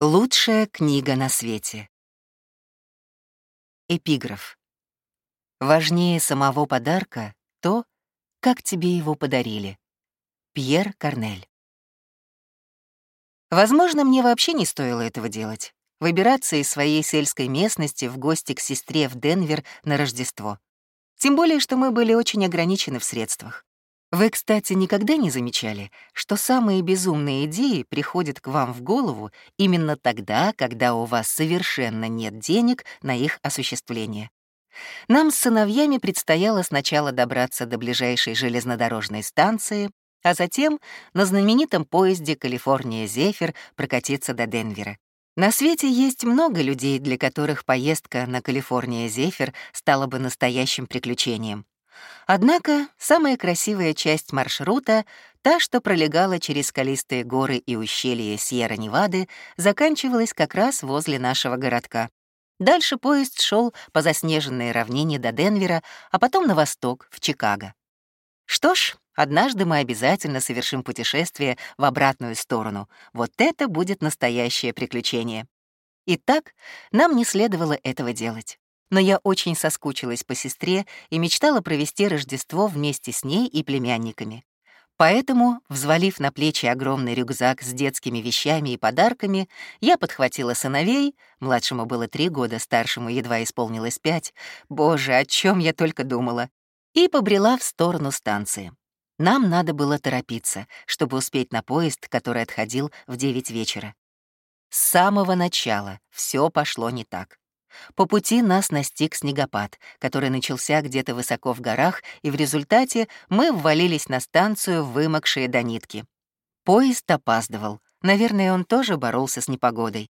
Лучшая книга на свете. Эпиграф. Важнее самого подарка то, как тебе его подарили. Пьер Корнель. Возможно, мне вообще не стоило этого делать. Выбираться из своей сельской местности в гости к сестре в Денвер на Рождество. Тем более, что мы были очень ограничены в средствах. Вы, кстати, никогда не замечали, что самые безумные идеи приходят к вам в голову именно тогда, когда у вас совершенно нет денег на их осуществление? Нам с сыновьями предстояло сначала добраться до ближайшей железнодорожной станции, а затем на знаменитом поезде «Калифорния Зефир» прокатиться до Денвера. На свете есть много людей, для которых поездка на «Калифорния Зефир» стала бы настоящим приключением. Однако самая красивая часть маршрута, та, что пролегала через скалистые горы и ущелья Сьерра-Невады, заканчивалась как раз возле нашего городка. Дальше поезд шел по заснеженной равнине до Денвера, а потом на восток, в Чикаго. Что ж, однажды мы обязательно совершим путешествие в обратную сторону. Вот это будет настоящее приключение. Итак, нам не следовало этого делать но я очень соскучилась по сестре и мечтала провести Рождество вместе с ней и племянниками. Поэтому, взвалив на плечи огромный рюкзак с детскими вещами и подарками, я подхватила сыновей, младшему было три года, старшему едва исполнилось пять, боже, о чем я только думала, и побрела в сторону станции. Нам надо было торопиться, чтобы успеть на поезд, который отходил в девять вечера. С самого начала все пошло не так. По пути нас настиг снегопад, который начался где-то высоко в горах, и в результате мы ввалились на станцию, вымокшие до нитки. Поезд опаздывал. Наверное, он тоже боролся с непогодой.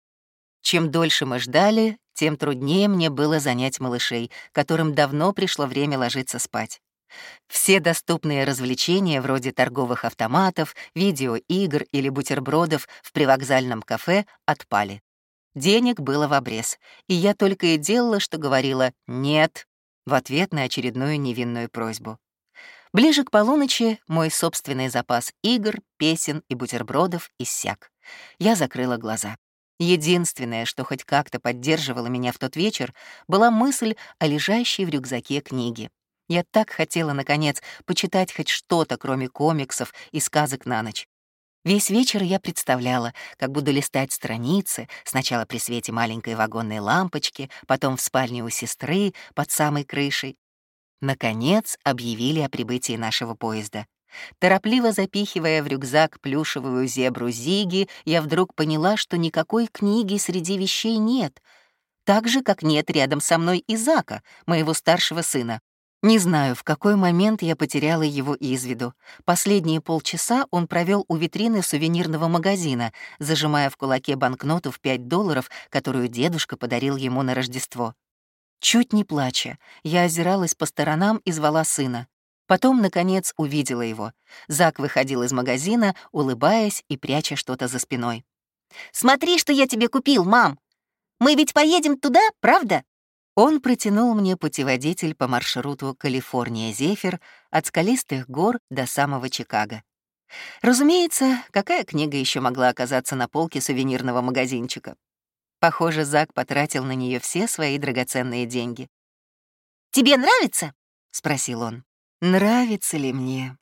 Чем дольше мы ждали, тем труднее мне было занять малышей, которым давно пришло время ложиться спать. Все доступные развлечения, вроде торговых автоматов, видеоигр или бутербродов в привокзальном кафе, отпали. Денег было в обрез, и я только и делала, что говорила «нет» в ответ на очередную невинную просьбу. Ближе к полуночи мой собственный запас игр, песен и бутербродов иссяк. Я закрыла глаза. Единственное, что хоть как-то поддерживало меня в тот вечер, была мысль о лежащей в рюкзаке книге. Я так хотела, наконец, почитать хоть что-то, кроме комиксов и сказок на ночь. Весь вечер я представляла, как буду листать страницы, сначала при свете маленькой вагонной лампочки, потом в спальне у сестры, под самой крышей. Наконец объявили о прибытии нашего поезда. Торопливо запихивая в рюкзак плюшевую зебру Зиги, я вдруг поняла, что никакой книги среди вещей нет, так же, как нет рядом со мной и Зака, моего старшего сына. Не знаю, в какой момент я потеряла его из виду. Последние полчаса он провел у витрины сувенирного магазина, зажимая в кулаке банкноту в 5 долларов, которую дедушка подарил ему на Рождество. Чуть не плача, я озиралась по сторонам и звала сына. Потом, наконец, увидела его. Зак выходил из магазина, улыбаясь и пряча что-то за спиной. «Смотри, что я тебе купил, мам! Мы ведь поедем туда, правда?» Он протянул мне путеводитель по маршруту Калифорния-Зефир от скалистых гор до самого Чикаго. Разумеется, какая книга еще могла оказаться на полке сувенирного магазинчика? Похоже, Зак потратил на нее все свои драгоценные деньги. «Тебе нравится?» — спросил он. «Нравится ли мне?»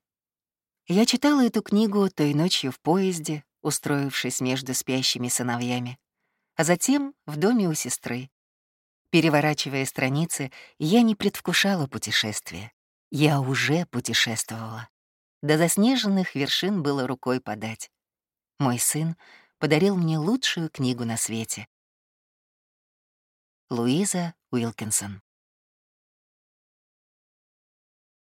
Я читала эту книгу той ночью в поезде, устроившись между спящими сыновьями, а затем в доме у сестры. Переворачивая страницы, я не предвкушала путешествия. Я уже путешествовала. До заснеженных вершин было рукой подать. Мой сын подарил мне лучшую книгу на свете. Луиза Уилкинсон